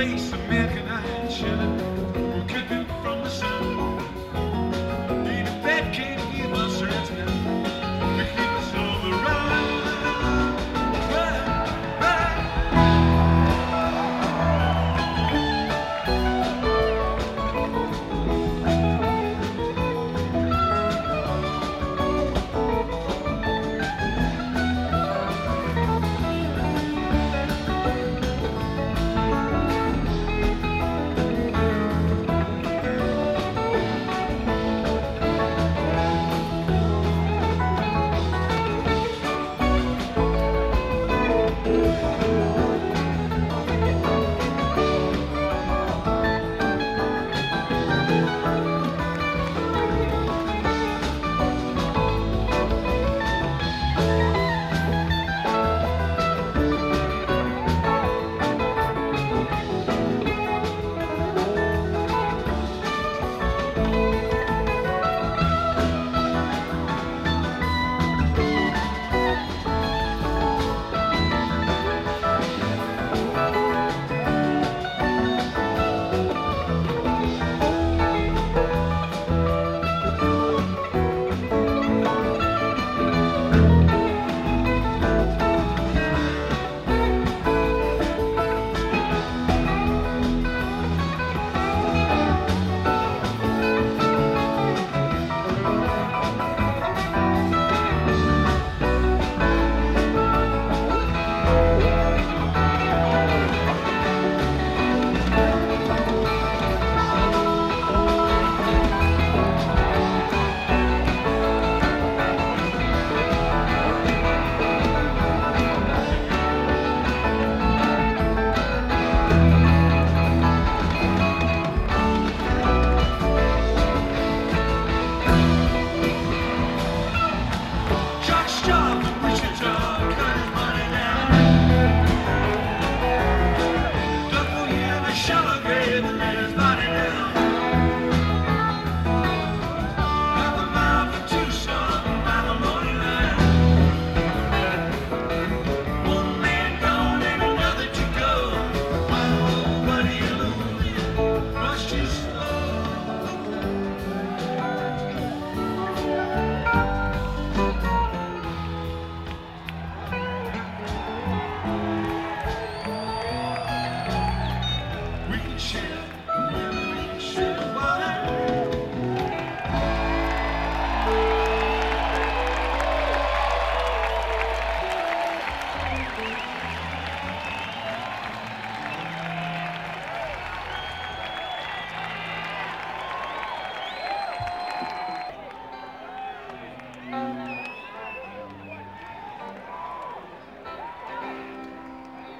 place American I should